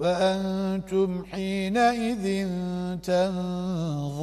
وأنتم حينئذ تنظرون.